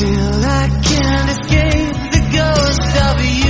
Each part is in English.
Still I can't escape the ghost of you.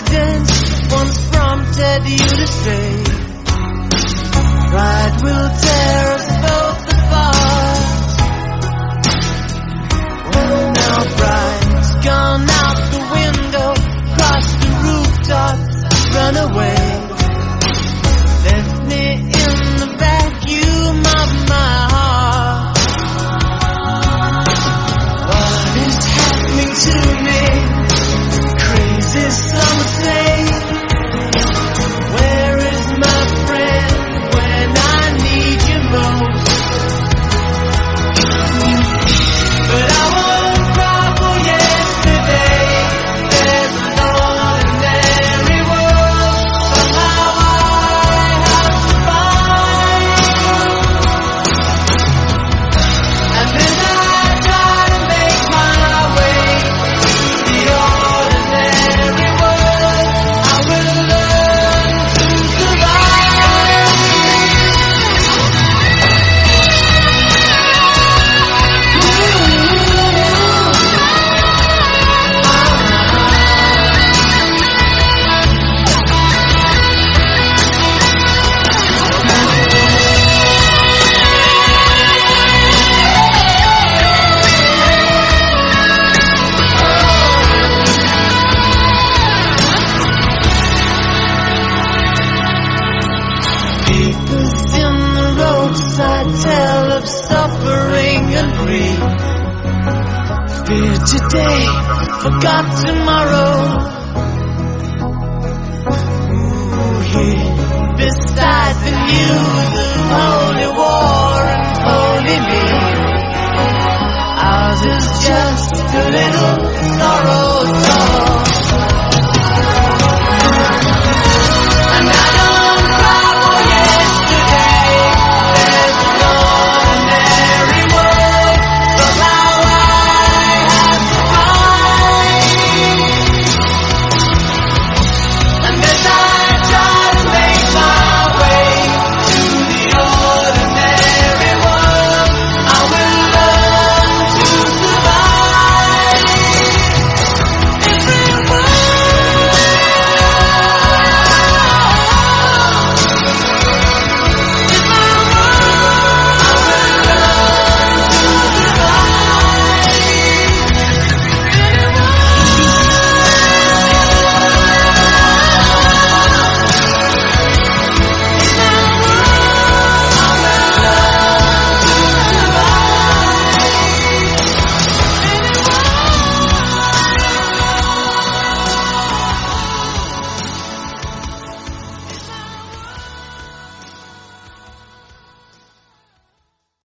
confidence once prompted you to say Fear today, forgot tomorrow. Ooh, here, beside the news of holy war and holy me, ours is just a little sorrow.